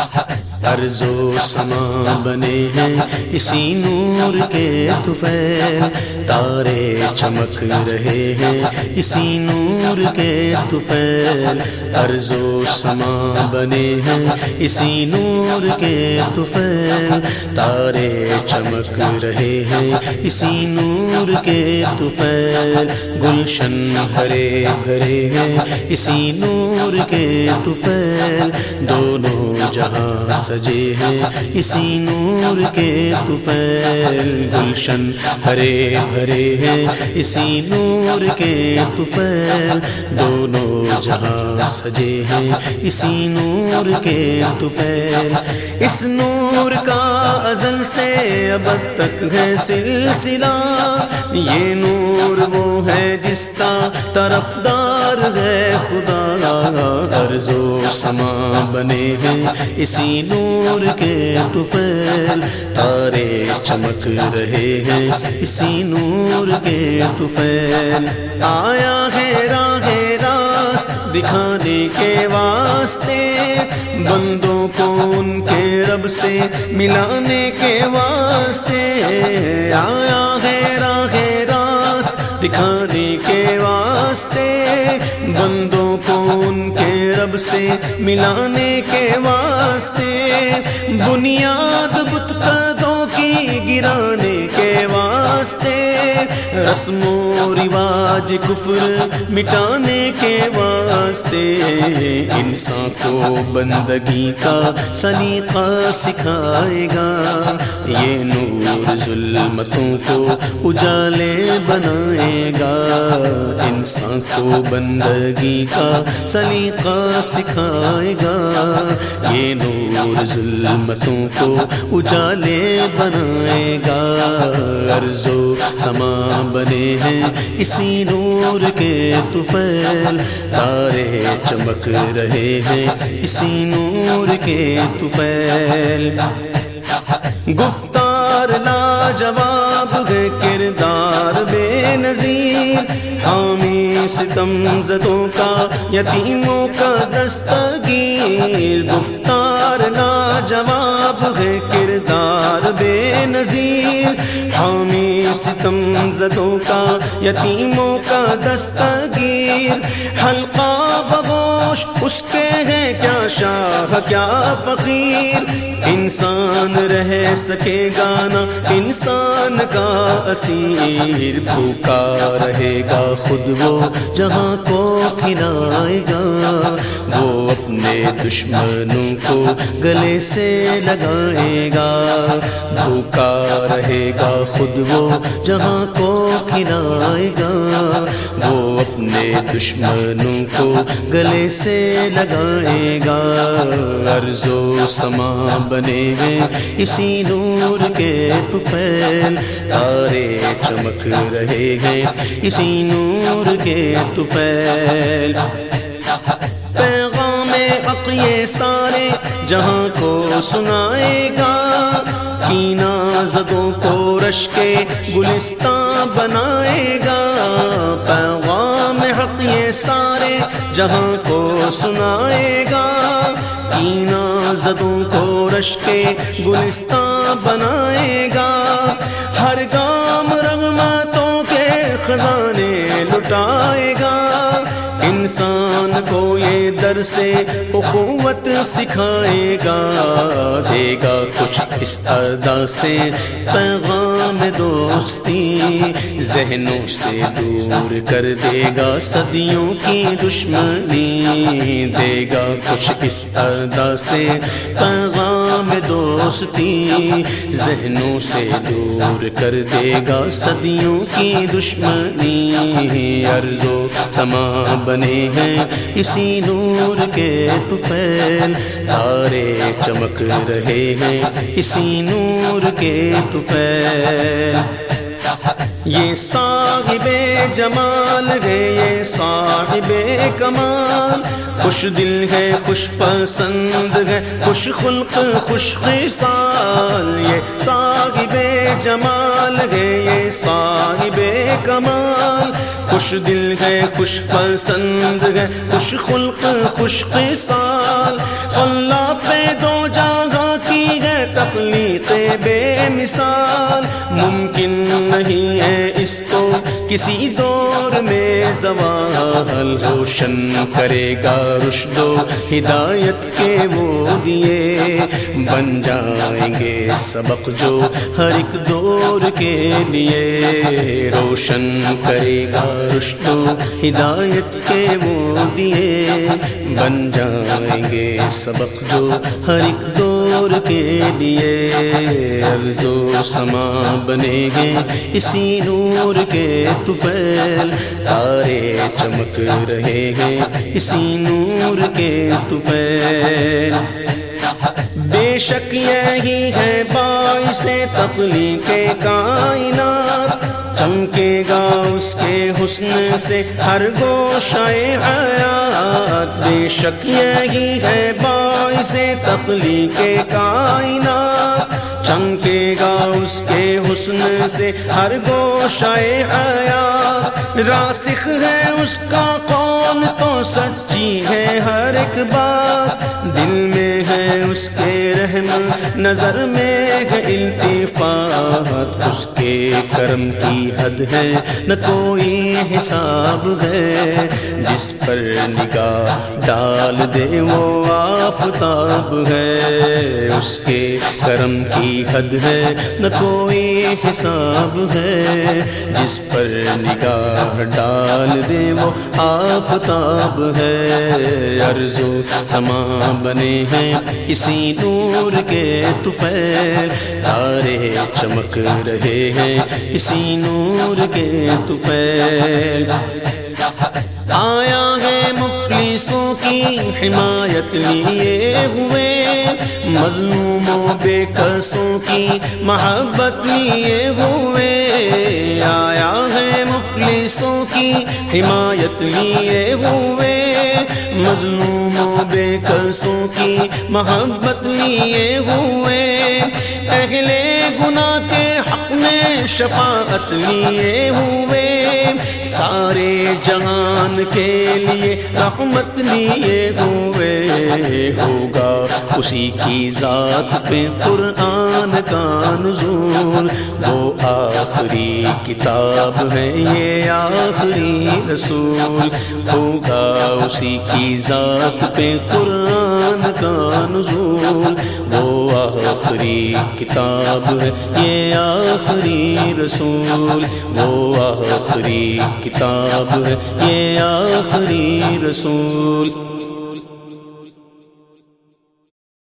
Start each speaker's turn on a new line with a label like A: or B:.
A: الہ الا ارض و سما بنے ہیں اسی نور کے طفیل، تارے چمک رہے ہیں اسی نور کے طفیل ارض و سما بنے ہیں اسی نور کے طفیل، تارے چمک رہے ہیں اسی نور کے طفیل، گلشن ہرے بھرے ہیں اسی نور کے طفیل، دونوں جہاں سجے ہیں اسی نور کے طفیل گلشن۔ ہرے بھرے ہیں اسی نور کے طفیل۔ دونوں جہاں سجے ہیں اسی نور کے طفیل۔ اس نور کا ازل سے اب تک ہے سلسلہ۔ یہ نور وہ ہے جس کا طرف دار ہے خدا۔ و سما بنے ہیں اسی نور کے طفیل، تارے چمک رہے ہیں اسی نور کے طفیل۔ آیا ہے راہ راست دکھانے کے واسطے، بندوں کو ان کے رب سے ملانے کے واسطے۔ آیا ہے راہ راست دکھانے کے واسطے، بندوں رب سے ملانے کے واسطے بنیاد بت قدوں کی گرانے کے واسطے رسم و رواج کفر مٹانے کے واسطے انسان کو بندگی کا سلیقہ سکھائے گا۔ یہ نور ظلمتوں کو اجالے بنائے گا۔ انسان کو بندگی کا سلیقہ سکھائے گا۔ یہ نور ظلمتوں کو اجالے بنائے گا۔ عرض و سما بنے ہیں اسی نور کے طفیل۔ تارے چمک رہے ہیں اسی نور کے طفیل۔ گفتار لا جواب ہے کردار بے نظیر۔ حامی ستم زدوں کا یتیموں کا دستگیر۔ گفتار لا جواب نظیر۔ حامی ستم زدوں کا یتیموں کا دستگیر۔ حلقہ بگوش اس کے ہیں کیا شاہ، کیا فقیر؟ انسان رہ سکے گا نا، انسان کا اسیر بھوکا رہے گا خود وہ جہاں کو کھلائے گا۔ وہ اپنے دشمنوں کو گلے سے لگائے گا۔ بھوکا رہے گا خود وہ جہاں کو کھلائے گا۔ وہ اپنے دشمنوں کو گلے سے لگائے گا۔ عرض و سما بنے ہیں اسی نور کے طفیل۔ تارے چمک رہے ہیں اسی نور کے طفیل۔ پیغام عقیے سارے جہاں کو سنائے گا۔ کینا زدوں کو رش کے گلستان بنائے گا۔ پیغام سارے جہاں کو سنائے گا، کینا زدوں کو رش کے گلستان بنائے گا۔ ہر گام رغمتوں کے خزانے لٹائے گا۔ انسان کو یہ در سے اخوت سکھائے گا، دے گا کچھ اس ادا سے پیغام دوستی، ذہنوں سے دور کر دے گا صدیوں کی دشمنی، دے گا کچھ اس ادا سے پیغام دوستی ذہنوں سے دور کر دے گا صدیوں کی دشمنی عرض و سما بنے ہیں اسی نور کے طفیل تارے چمک رہے ہیں اسی نور کے طفیل یہ صاحب جمال ہے، یہ صاحب کمال۔ خوش دل ہے، خوش پسند ہے، خوش خلق، خوش خصال۔ یہ صاحب جمال ہے، یہ صاحب کمال۔ خوش دل ہے، خوش پسند ہے، خوش خلق، خوش خصال۔ اللہ پہ دو مثال ممکن نہیں ہے اس کو کسی دور میں زوال روشن کرے گا رشد و ہدایت کے وہ دیے بن جائیں گے سبق جو ہر ایک دور کے لیے روشن کرے گا رشد و ہدایت کے وہ دیے بن جائیں گے سبق جو ہر ایک دور کے لیے عرض و سما بنے ہیں اسی نور کے طفیل تارے چمک رہے ہیں اسی نور کے طفیل بے شک یہی ہے باعث تخلیق کائنات چمکے گا اس کے حسن سے ہر گوشہ حیات بے شک یہی ہے باعث سے تخلیق کائنات چمکے گا اس کے حسن سے ہر گوشہ حیات راسخ ہے اس کا قول تو سچی ہے ہر ایک بات۔ دل میں ہے اس کے رحم، نظر میں ہے التفات۔ اس کے کرم کی حد ہے، نہ کوئی حساب ہے۔ جس پر نگاہ ڈال دے وہ آفتاب ہے۔ اس کے کرم کی حد ہے، نہ کوئی حساب ہے۔ جس پر نگاہ ڈال دے وہ آفتاب ہے۔ عرض و سما بنے ہیں اسی نور کے طفیل۔ تارے چمک رہے ہیں اسی نور کے طفیل۔ آیا ہے مفلسوں کی حمایت لیے ہوئے، مظلوموں، بے قصوں کی محبت لیے ہوئے۔ آیا ہے مفلسوں کی حمایت لیے ہوئے، مظلوموں، بے قصوں کی محبت لیے ہوئے۔ اہل گناہ کے شفاعت لیے ہوئے سارے جہان کے لیے رحمت لیے ہوئے ہوگا اسی کی ذات پہ قرآن کا نزول۔ وہ آخری کتاب ہے یہ آخری رسول۔ ہوگا اسی کی ذات پہ قرآن کا نزول۔ وہ آخری کتاب ہے یہ آخری رسول وہ آخری کتاب ہے یہ آخری رسول۔